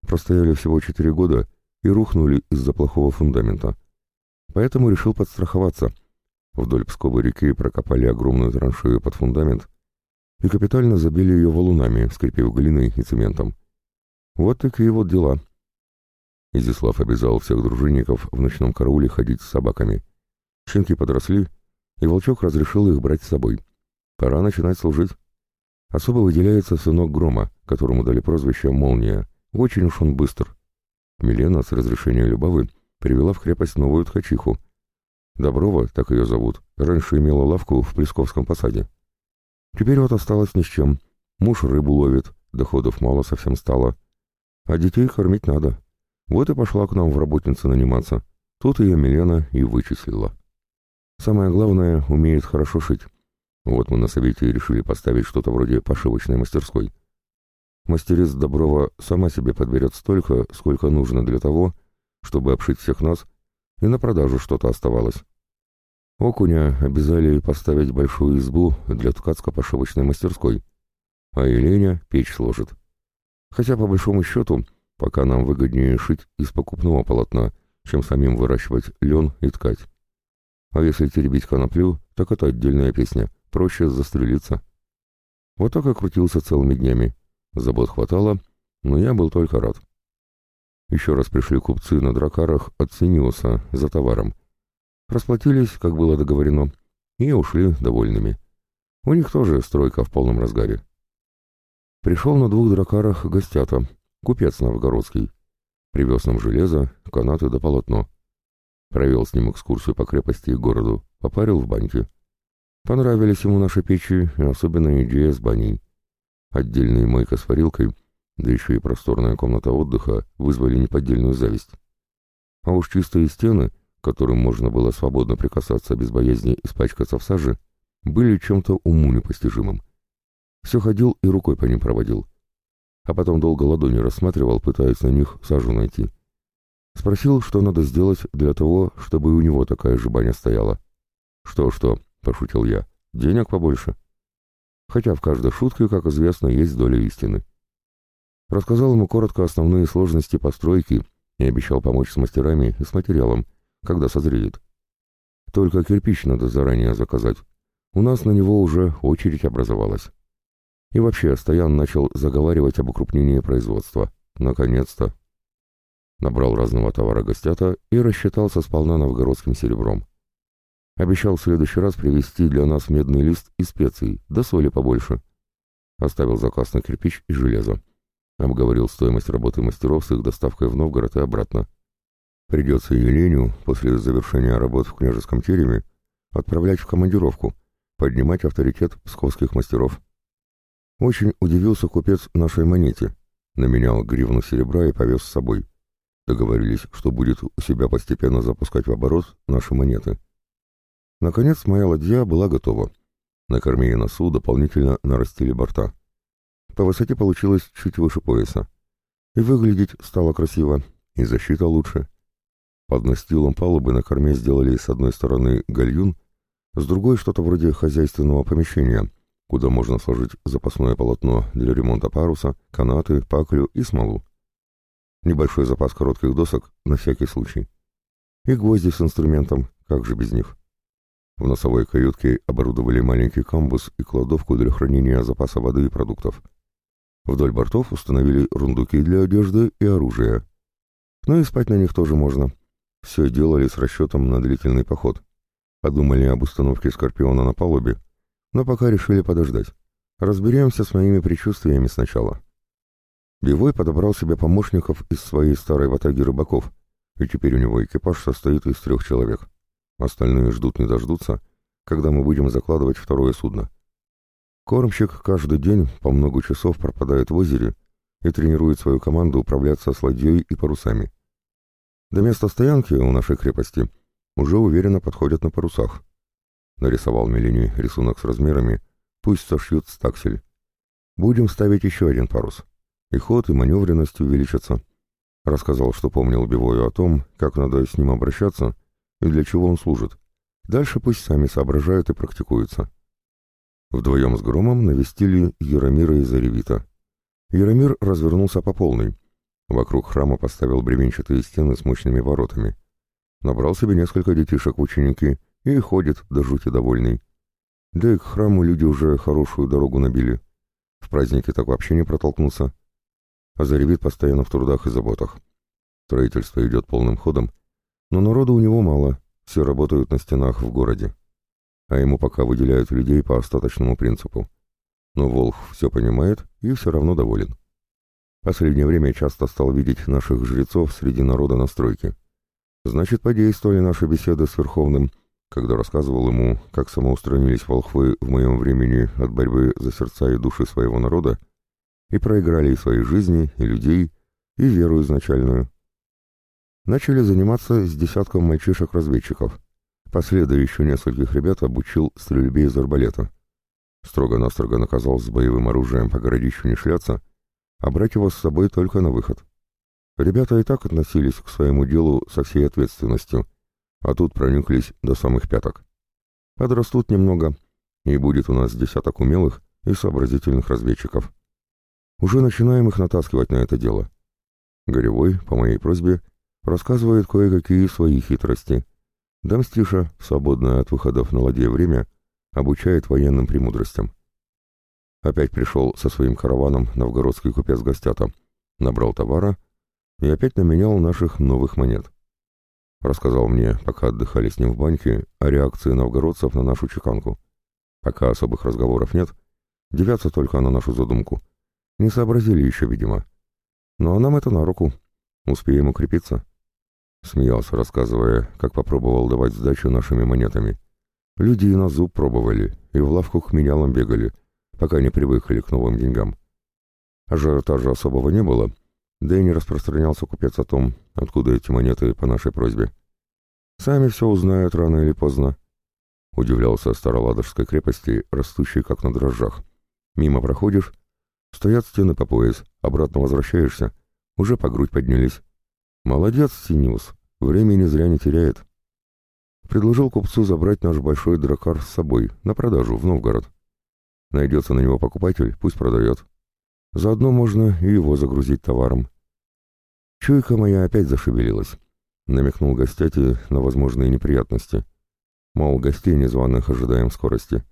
простояли всего четыре года и рухнули из-за плохого фундамента. Поэтому решил подстраховаться. Вдоль Псковой реки прокопали огромную траншею под фундамент и капитально забили ее валунами, скрепив глиной и цементом. Вот такие вот дела. Изяслав обязал всех дружинников в ночном карауле ходить с собаками. Щенки подросли, и Волчок разрешил их брать с собой. Пора начинать служить. Особо выделяется сынок Грома, которому дали прозвище «Молния». Очень уж он быстр. Милена с разрешения Любавы привела в крепость новую ткачиху. Доброва, так ее зовут, раньше имела лавку в Плесковском посаде. Теперь вот осталось ни с чем. Муж рыбу ловит, доходов мало совсем стало. А детей кормить надо. Вот и пошла к нам в работницы наниматься. Тут ее Милена и вычислила. Самое главное, умеет хорошо шить. Вот мы на совете решили поставить что-то вроде пошивочной мастерской. Мастериц Доброва сама себе подберет столько, сколько нужно для того, чтобы обшить всех нас, и на продажу что-то оставалось. Окуня обязали поставить большую избу для ткацко-пошивочной мастерской, а Еленя печь сложит. Хотя, по большому счету, пока нам выгоднее шить из покупного полотна, чем самим выращивать лен и ткать. А если теребить коноплю, так это отдельная песня — проще застрелиться. Вот так и крутился целыми днями. Забот хватало, но я был только рад. Еще раз пришли купцы на дракарах от Синиуса за товаром. Расплатились, как было договорено, и ушли довольными. У них тоже стройка в полном разгаре. Пришел на двух дракарах гостята, купец новгородский. Привез нам железо, канаты да полотно. Провел с ним экскурсию по крепости и городу, попарил в баньке. Понравились ему наши печи и особенно идея с баней. Отдельная мойка с варилкой, да еще и просторная комната отдыха вызвали неподдельную зависть. А уж чистые стены, к которым можно было свободно прикасаться без боязни испачкаться в саже, были чем-то уму непостижимым. Все ходил и рукой по ним проводил. А потом долго ладони рассматривал, пытаясь на них сажу найти. Спросил, что надо сделать для того, чтобы у него такая же баня стояла. «Что-что?» — пошутил я. «Денег побольше». Хотя в каждой шутке, как известно, есть доля истины. Рассказал ему коротко основные сложности постройки и обещал помочь с мастерами и с материалом, когда созреет. Только кирпич надо заранее заказать. У нас на него уже очередь образовалась. И вообще, Стоян начал заговаривать об укрупнении производства. Наконец-то. Набрал разного товара гостята и рассчитался сполна новгородским серебром. Обещал в следующий раз привезти для нас медный лист и специй, да соли побольше. Оставил заказ на кирпич и железо. Обговорил стоимость работы мастеров с их доставкой в Новгород и обратно. Придется Еленю после завершения работ в княжеском тереме отправлять в командировку, поднимать авторитет псковских мастеров. Очень удивился купец нашей монете. Наменял гривну серебра и повез с собой. Договорились, что будет у себя постепенно запускать в оборот наши монеты. Наконец моя ладья была готова. На корме и носу дополнительно нарастили борта. По высоте получилось чуть выше пояса. И выглядеть стало красиво, и защита лучше. Под настилом палубы на корме сделали с одной стороны гальюн, с другой что-то вроде хозяйственного помещения, куда можно сложить запасное полотно для ремонта паруса, канаты, паклю и смолу. Небольшой запас коротких досок на всякий случай. И гвозди с инструментом, как же без них. В носовой каютке оборудовали маленький камбус и кладовку для хранения запаса воды и продуктов. Вдоль бортов установили рундуки для одежды и оружия. Но и спать на них тоже можно. Все делали с расчетом на длительный поход. Подумали об установке «Скорпиона» на палубе, но пока решили подождать. Разберемся с моими предчувствиями сначала. Бивой подобрал себе помощников из своей старой ватаги рыбаков, и теперь у него экипаж состоит из трех человек. Остальные ждут не дождутся, когда мы будем закладывать второе судно. Кормщик каждый день по много часов пропадает в озере и тренирует свою команду управляться с ладьей и парусами. До места стоянки у нашей крепости уже уверенно подходят на парусах. Нарисовал Мелини рисунок с размерами, пусть сошьют стаксель. Будем ставить еще один парус. И ход, и маневренность увеличатся. Рассказал, что помнил Бивою о том, как надо с ним обращаться и для чего он служит. Дальше пусть сами соображают и практикуются. Вдвоем с Громом навестили Яромира и Заревита. Яромир развернулся по полной. Вокруг храма поставил бревенчатые стены с мощными воротами. Набрал себе несколько детишек ученики и ходит до жути довольный. Да и к храму люди уже хорошую дорогу набили. В празднике так вообще не протолкнуться. А Заревит постоянно в трудах и заботах. Строительство идет полным ходом, но народу у него мало, все работают на стенах в городе а ему пока выделяют людей по остаточному принципу. Но Волх все понимает и все равно доволен. Последнее время часто стал видеть наших жрецов среди народа на стройке. Значит, подействовали наши беседы с Верховным, когда рассказывал ему, как самоустранились волхвы в моем времени от борьбы за сердца и души своего народа, и проиграли и свои жизни, и людей, и веру изначальную. Начали заниматься с десятком мальчишек-разведчиков — Последа еще нескольких ребят обучил стрельбе из арбалета. Строго-настрого наказал с боевым оружием по городищу не шляться, а брать его с собой только на выход. Ребята и так относились к своему делу со всей ответственностью, а тут прониклись до самых пяток. Подрастут немного, и будет у нас десяток умелых и сообразительных разведчиков. Уже начинаем их натаскивать на это дело. Горевой, по моей просьбе, рассказывает кое-какие свои хитрости, Дамстиша, свободное от выходов на ладье время, обучает военным премудростям. Опять пришел со своим караваном новгородский купец Гостята, набрал товара и опять наменял наших новых монет. Рассказал мне, пока отдыхали с ним в баньке, о реакции новгородцев на нашу чеканку. Пока особых разговоров нет, девятся только на нашу задумку. Не сообразили еще, видимо. Но нам это на руку. Успеем укрепиться. Смеялся, рассказывая, как попробовал давать сдачу нашими монетами. Люди и на зуб пробовали, и в лавку к менялам бегали, пока не привыкли к новым деньгам. Ажиотажа особого не было, да и не распространялся купец о том, откуда эти монеты по нашей просьбе. Сами все узнают рано или поздно. Удивлялся Староладожской крепости, растущей как на дрожжах. Мимо проходишь, стоят стены по пояс, обратно возвращаешься, уже по грудь поднялись. Молодец, Синиус, времени зря не теряет. Предложил купцу забрать наш большой дракар с собой, на продажу, в Новгород. Найдется на него покупатель, пусть продает. Заодно можно и его загрузить товаром. Чуйка моя опять зашевелилась. Намекнул гостяти на возможные неприятности. Мол, гостей незваных ожидаем скорости.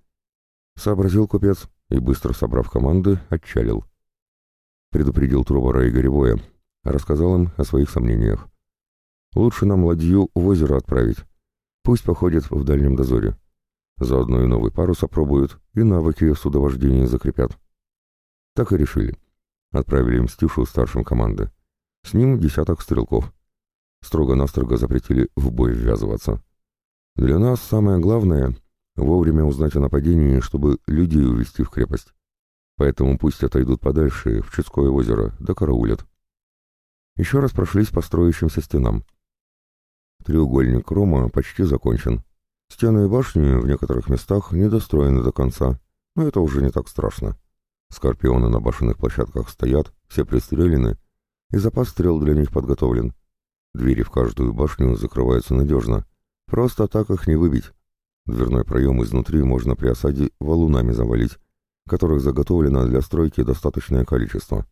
Сообразил купец и, быстро собрав команды, отчалил. Предупредил Трубара и Горевоя, Рассказал им о своих сомнениях. Лучше нам ладью в озеро отправить. Пусть походит в дальнем дозоре. Заодно и новый парус опробуют, и навыки судовождения закрепят. Так и решили. Отправили им Стюшу старшим команды. С ним десяток стрелков. Строго-настрого запретили в бой ввязываться. Для нас самое главное — вовремя узнать о нападении, чтобы людей увести в крепость. Поэтому пусть отойдут подальше, в Чудское озеро, да караулят. Еще раз прошлись по строящимся стенам. Треугольник Рома почти закончен. Стены и башни в некоторых местах недостроены до конца, но это уже не так страшно. Скорпионы на башенных площадках стоят, все пристрелены, и запас стрел для них подготовлен. Двери в каждую башню закрываются надежно. Просто так их не выбить. Дверной проем изнутри можно при осаде валунами завалить, которых заготовлено для стройки достаточное количество.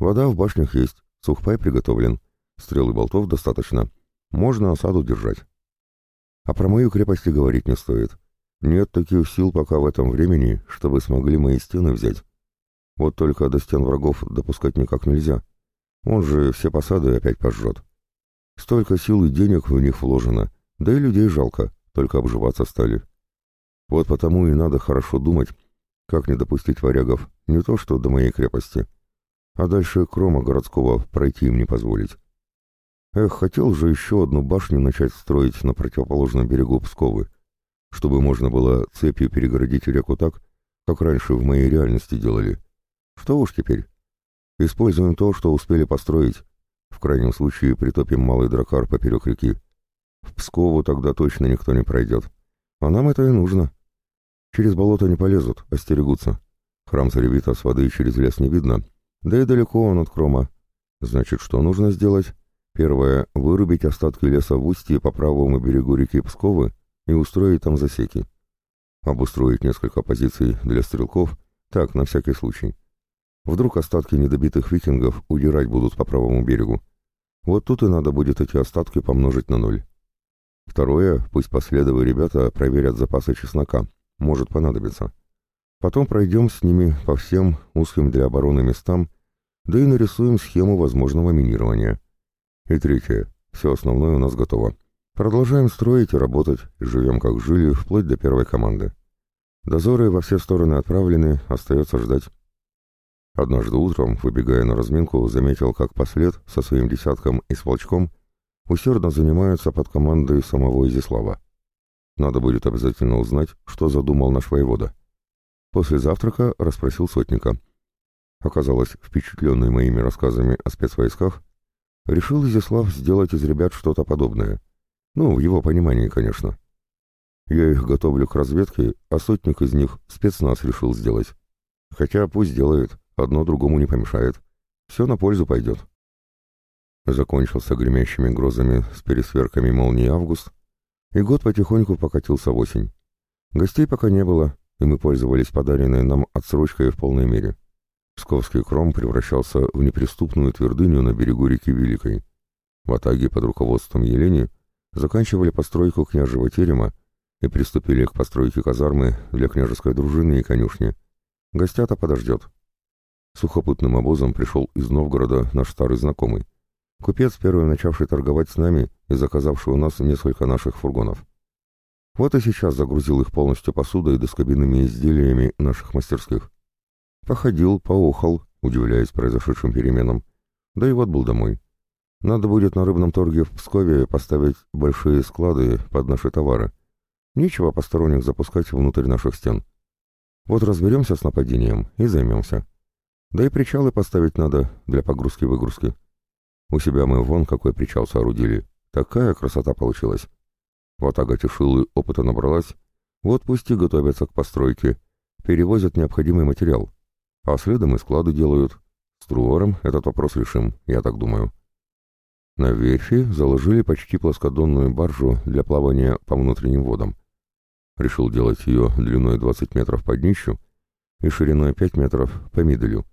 Вода в башнях есть, сухпай приготовлен, стрел и болтов достаточно. Можно осаду держать. А про мою крепость и говорить не стоит. Нет таких сил пока в этом времени, чтобы смогли мои стены взять. Вот только до стен врагов допускать никак нельзя. Он же все посады опять пожжет. Столько сил и денег в них вложено, да и людей жалко, только обживаться стали. Вот потому и надо хорошо думать, как не допустить варягов, не то что до моей крепости, а дальше крома городского пройти им не позволить. Эх, хотел же еще одну башню начать строить на противоположном берегу Псковы, чтобы можно было цепью перегородить реку так, как раньше в моей реальности делали. Что уж теперь. Используем то, что успели построить. В крайнем случае притопим малый дракар поперек реки. В Пскову тогда точно никто не пройдет. А нам это и нужно. Через болото не полезут, остерегутся. Храм Царевита с воды через лес не видно, да и далеко он от Крома. Значит, что нужно сделать? Первое — вырубить остатки леса в устье по правому берегу реки Псковы и устроить там засеки. Обустроить несколько позиций для стрелков, так, на всякий случай. Вдруг остатки недобитых викингов удирать будут по правому берегу. Вот тут и надо будет эти остатки помножить на ноль. Второе, пусть последовые ребята проверят запасы чеснока, может понадобиться. Потом пройдем с ними по всем узким для обороны местам, да и нарисуем схему возможного минирования. И третье, все основное у нас готово. Продолжаем строить и работать, живем как жили, вплоть до первой команды. Дозоры во все стороны отправлены, остается ждать. Однажды утром, выбегая на разминку, заметил, как послед со своим десятком и с волчком усердно занимаются под командой самого Изислава. Надо будет обязательно узнать, что задумал наш воевода. После завтрака расспросил сотника. Оказалось, впечатленный моими рассказами о спецвойсках, решил Изяслав сделать из ребят что-то подобное. Ну, в его понимании, конечно. Я их готовлю к разведке, а сотник из них спецназ решил сделать. Хотя пусть делает, одно другому не помешает. Все на пользу пойдет. Закончился гремящими грозами с пересверками молнии август, и год потихоньку покатился в осень. Гостей пока не было, и мы пользовались подаренной нам отсрочкой в полной мере. Псковский кром превращался в неприступную твердыню на берегу реки Великой. В Атаге под руководством Елени заканчивали постройку княжего терема и приступили к постройке казармы для княжеской дружины и конюшни. Гостята подождет. Сухопутным обозом пришел из Новгорода наш старый знакомый. Купец, первый начавший торговать с нами и заказавший у нас несколько наших фургонов. Вот и сейчас загрузил их полностью посудой и доскобинными изделиями наших мастерских. Походил, поохал, удивляясь произошедшим переменам. Да и вот был домой. Надо будет на рыбном торге в Пскове поставить большие склады под наши товары. Нечего посторонних запускать внутрь наших стен. Вот разберемся с нападением и займемся. Да и причалы поставить надо для погрузки-выгрузки. У себя мы вон какой причал соорудили. Такая красота получилась. Ватага Тишилы опыта набралась. Вот пусть и готовятся к постройке. Перевозят необходимый материал. А следом и склады делают. С Труором этот вопрос решим, я так думаю. На верфи заложили почти плоскодонную баржу для плавания по внутренним водам. Решил делать ее длиной 20 метров по днищу и шириной 5 метров по миделю,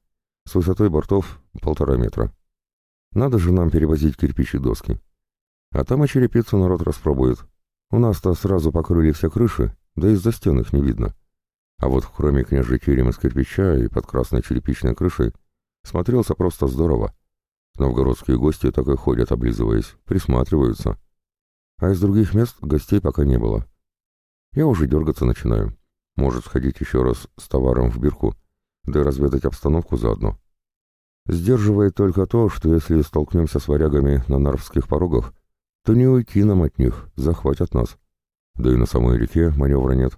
с высотой бортов полтора метра. Надо же нам перевозить кирпичи доски. А там и черепицу народ распробует. У нас-то сразу покрыли все крыши, да из-за стен их не видно. А вот кроме княжий терем кирпича и под красной черепичной крышей смотрелся просто здорово. Новгородские гости так и ходят, облизываясь, присматриваются. А из других мест гостей пока не было. Я уже дергаться начинаю. Может, сходить еще раз с товаром в бирку, да разведать обстановку заодно. Сдерживает только то, что если столкнемся с варягами на нарвских порогах, то не уйти нам от них, захватят нас. Да и на самой реке маневра нет.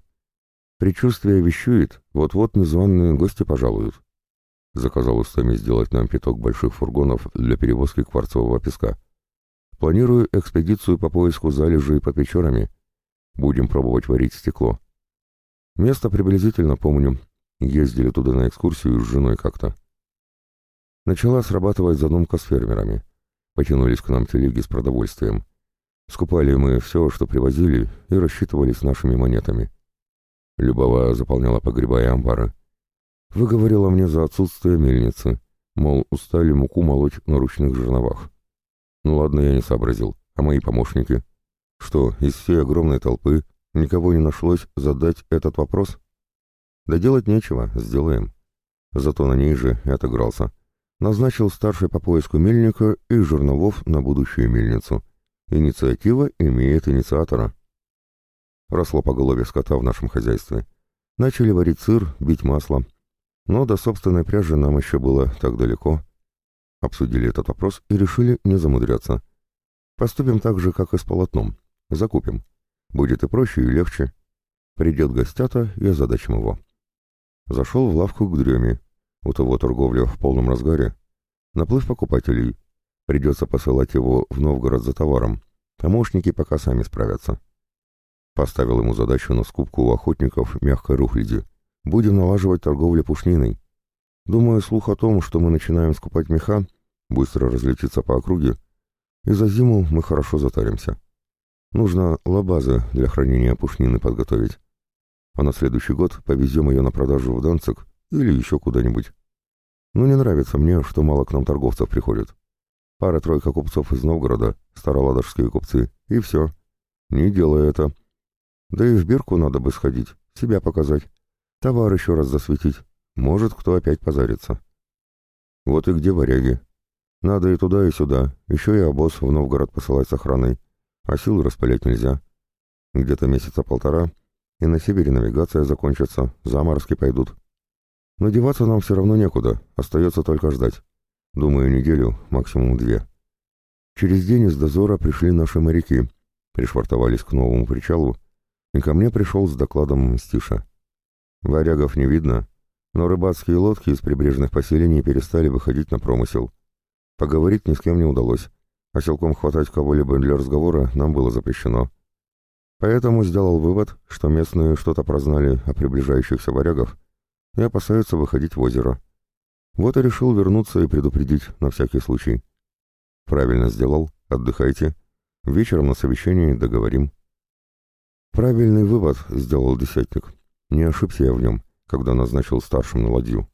Предчувствие вещует, вот-вот незваные гости пожалуют. Заказал устами сделать нам пяток больших фургонов для перевозки кварцевого песка. Планирую экспедицию по поиску залежей под Печорами. Будем пробовать варить стекло. Место приблизительно помню. Ездили туда на экскурсию с женой как-то. Начала срабатывать задумка с фермерами. Потянулись к нам телеги с продовольствием. Скупали мы все, что привозили, и рассчитывались нашими монетами. Любова заполняла погреба и амбары. Выговорила мне за отсутствие мельницы, мол, устали муку молоть на ручных жерновах. Ну ладно, я не сообразил. А мои помощники? Что, из всей огромной толпы никого не нашлось задать этот вопрос? Да делать нечего, сделаем. Зато на ней же и отыгрался. Назначил старший по поиску мельника и жерновов на будущую мельницу. Инициатива имеет инициатора росло поголовье скота в нашем хозяйстве. Начали варить сыр, бить масло. Но до собственной пряжи нам еще было так далеко. Обсудили этот вопрос и решили не замудряться. Поступим так же, как и с полотном. Закупим. Будет и проще, и легче. Придет гостята и озадачим его. Зашел в лавку к дреме. У того торговля в полном разгаре. Наплыв покупателей. Придется посылать его в Новгород за товаром. Помощники пока сами справятся. Поставил ему задачу на скупку у охотников мягкой рухляди. Будем налаживать торговлю пушниной. Думаю, слух о том, что мы начинаем скупать меха, быстро разлетится по округе, и за зиму мы хорошо затаримся. Нужно лабазы для хранения пушнины подготовить. А на следующий год повезем ее на продажу в Данцик или еще куда-нибудь. Ну, не нравится мне, что мало к нам торговцев приходит. Пара-тройка купцов из Новгорода, староладожские купцы, и все. Не делай это. Да и в бирку надо бы сходить, себя показать, товар еще раз засветить. Может, кто опять позарится. Вот и где варяги. Надо и туда, и сюда, еще и обоз в Новгород посылать с охраной. А силы распылять нельзя. Где-то месяца полтора, и на севере навигация закончится, заморозки пойдут. Но деваться нам все равно некуда, остается только ждать. Думаю, неделю, максимум две. Через день из дозора пришли наши моряки, пришвартовались к новому причалу и ко мне пришел с докладом Стиша. Варягов не видно, но рыбацкие лодки из прибрежных поселений перестали выходить на промысел. Поговорить ни с кем не удалось, а силком хватать кого-либо для разговора нам было запрещено. Поэтому сделал вывод, что местные что-то прознали о приближающихся варягов и опасаются выходить в озеро. Вот и решил вернуться и предупредить на всякий случай. Правильно сделал, отдыхайте. Вечером на совещании договорим. Правильный вывод сделал десятник. Не ошибся я в нем, когда назначил старшим на ладью.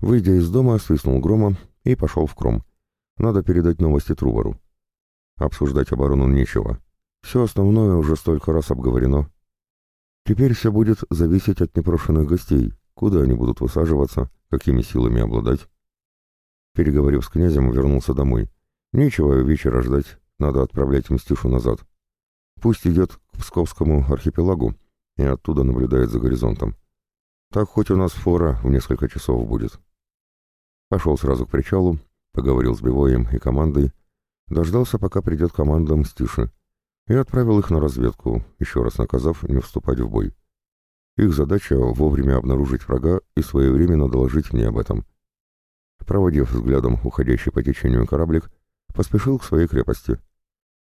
Выйдя из дома, свистнул громом и пошел в кром. Надо передать новости Трувару. Обсуждать оборону нечего. Все основное уже столько раз обговорено. Теперь все будет зависеть от непрошенных гостей, куда они будут высаживаться, какими силами обладать. Переговорив с князем, вернулся домой. Нечего вечера ждать, надо отправлять Мстишу назад. Пусть идет к Псковскому архипелагу и оттуда наблюдает за горизонтом. Так хоть у нас фора в несколько часов будет. Пошел сразу к причалу, поговорил с Бивоем и командой, дождался, пока придет команда Мстиши, и отправил их на разведку, еще раз наказав не вступать в бой. Их задача — вовремя обнаружить врага и своевременно доложить мне об этом. Проводив взглядом уходящий по течению кораблик, поспешил к своей крепости.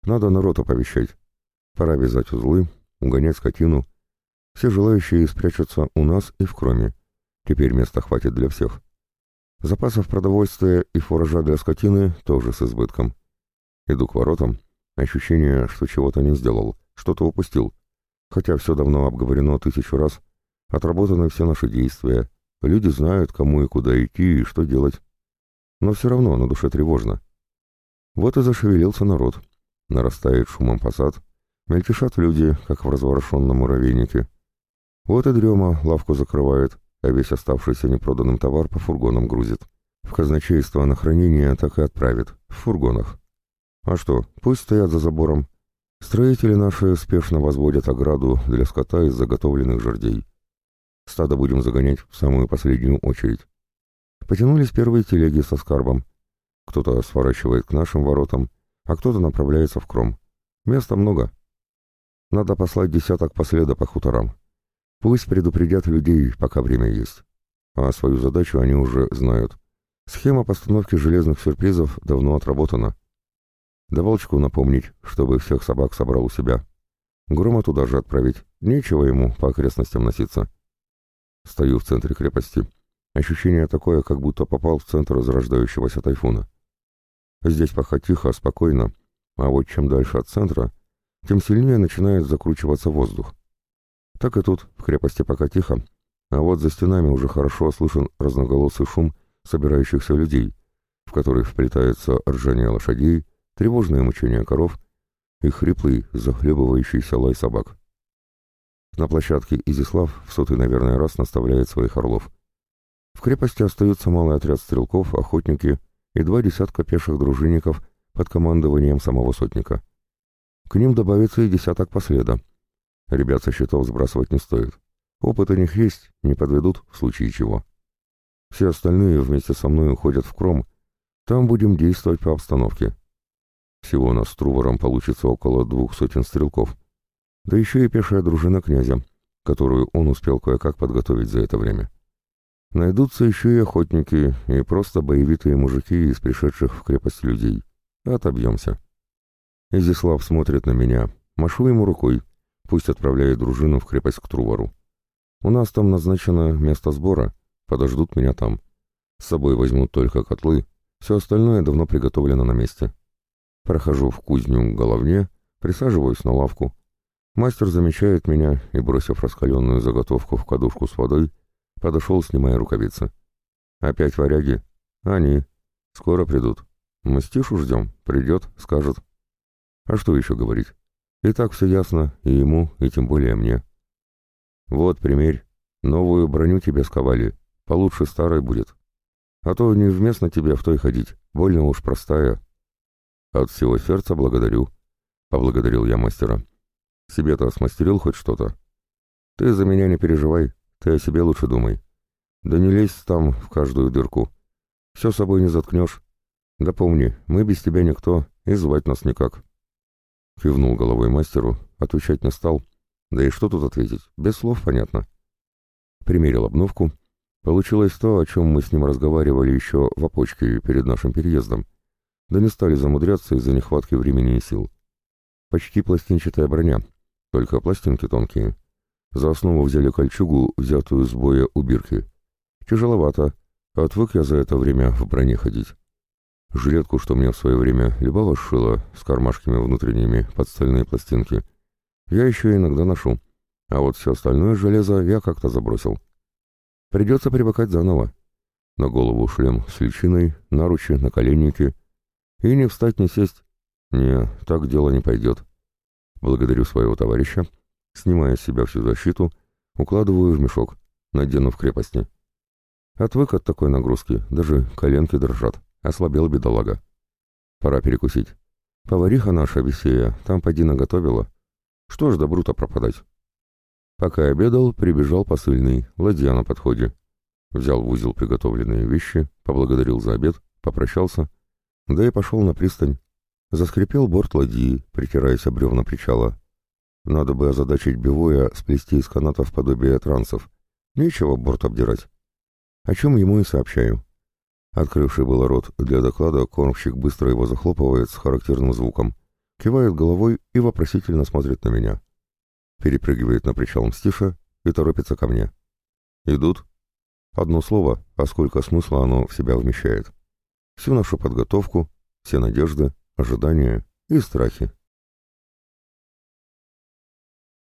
Надо народ оповещать, Пора вязать узлы, угонять скотину. Все желающие спрячутся у нас и в кроме. Теперь места хватит для всех. Запасов продовольствия и фуража для скотины тоже с избытком. Иду к воротам. Ощущение, что чего-то не сделал, что-то упустил. Хотя все давно обговорено тысячу раз. Отработаны все наши действия. Люди знают, кому и куда идти и что делать. Но все равно на душе тревожно. Вот и зашевелился народ. Нарастает шумом посад. Мельтешат люди, как в разворошенном муравейнике. Вот и дрема лавку закрывает, а весь оставшийся непроданным товар по фургонам грузит. В казначейство на хранение так и отправит, в фургонах. А что, пусть стоят за забором. Строители наши спешно возводят ограду для скота из заготовленных жердей. Стадо будем загонять в самую последнюю очередь. Потянулись первые телеги со скарбом. Кто-то сворачивает к нашим воротам, а кто-то направляется в кром. Места много. Надо послать десяток последа по хуторам. Пусть предупредят людей, пока время есть. А свою задачу они уже знают. Схема постановки железных сюрпризов давно отработана. Да волчку напомнить, чтобы всех собак собрал у себя. Грома туда же отправить. Нечего ему по окрестностям носиться. Стою в центре крепости. Ощущение такое, как будто попал в центр зарождающегося тайфуна. Здесь пока тихо, спокойно, а вот чем дальше от центра, тем сильнее начинает закручиваться воздух. Так и тут, в крепости пока тихо, а вот за стенами уже хорошо слышен разноголосый шум собирающихся людей, в который вплетается ржание лошадей, тревожное мучение коров и хриплый, захлебывающийся лай собак. На площадке Изислав в сотый, наверное, раз наставляет своих орлов. В крепости остаются малый отряд стрелков, охотники и два десятка пеших дружинников под командованием самого сотника. К ним добавится и десяток последа. Ребят со счетов сбрасывать не стоит. Опыт у них есть, не подведут в случае чего. Все остальные вместе со мной уходят в Кром. Там будем действовать по обстановке. Всего у нас с Трувором получится около двух сотен стрелков. Да еще и пешая дружина князя, которую он успел кое-как подготовить за это время. Найдутся еще и охотники, и просто боевитые мужики из пришедших в крепость людей. Отобьемся. Изислав смотрит на меня. Машу ему рукой. Пусть отправляет дружину в крепость к Трувору. У нас там назначено место сбора, Подождут меня там. С собой возьмут только котлы, все остальное давно приготовлено на месте. Прохожу в кузню к головне, присаживаюсь на лавку. Мастер замечает меня и, бросив раскаленную заготовку в кадушку с водой, подошел, снимая рукавицы. Опять варяги? Они. Скоро придут. Мастишу ждем. Придет, скажет. А что еще говорить? И так все ясно и ему, и тем более мне. Вот, примерь. Новую броню тебе сковали. Получше старой будет. А то невместно тебе в той ходить, больно уж простая. От всего сердца благодарю. Поблагодарил я мастера. Себе-то смастерил хоть что-то. Ты за меня не переживай, ты о себе лучше думай. Да не лезь там в каждую дырку. Все собой не заткнешь. Да помни, мы без тебя никто, и звать нас никак. Кивнул головой мастеру, отвечать не стал. Да и что тут ответить, без слов понятно. Примерил обновку Получилось то, о чем мы с ним разговаривали еще в опочке перед нашим переездом. Да не стали замудряться из-за нехватки времени и сил. Почти пластинчатая броня, только пластинки тонкие. За основу взяли кольчугу, взятую с боя у бирки. Тяжеловато, отвык я за это время в броне ходить. Жилетку, что мне в свое время Любава сшила, с кармашками внутренними под стальные пластинки, я еще иногда ношу, а вот все остальное железо я как-то забросил. Придется привыкать заново. На голову шлем с личиной, наручи, наколенники. И не встать, не сесть. Не, так дело не пойдет. Благодарю своего товарища, снимая с себя всю защиту, укладываю в мешок, надену в крепости. Отвык от такой нагрузки, даже коленки дрожат. Ослабел бедолага. Пора перекусить. Повариха наша, Весея, там поди наготовила. Что ж добру-то пропадать? Пока обедал, прибежал посыльный, ладья на подходе. Взял в узел приготовленные вещи, поблагодарил за обед, попрощался, да и пошел на пристань. Заскрипел борт ладьи, притираясь об бревна причала. Надо бы озадачить Бивоя сплести из канатов подобие трансов. Нечего борт обдирать. О чем ему и сообщаю. Открывший было рот для доклада, кормщик быстро его захлопывает с характерным звуком, кивает головой и вопросительно смотрит на меня перепрыгивает на причал Мстиша и торопится ко мне. «Идут?» Одно слово, а сколько смысла оно в себя вмещает. Всю нашу подготовку, все надежды, ожидания и страхи.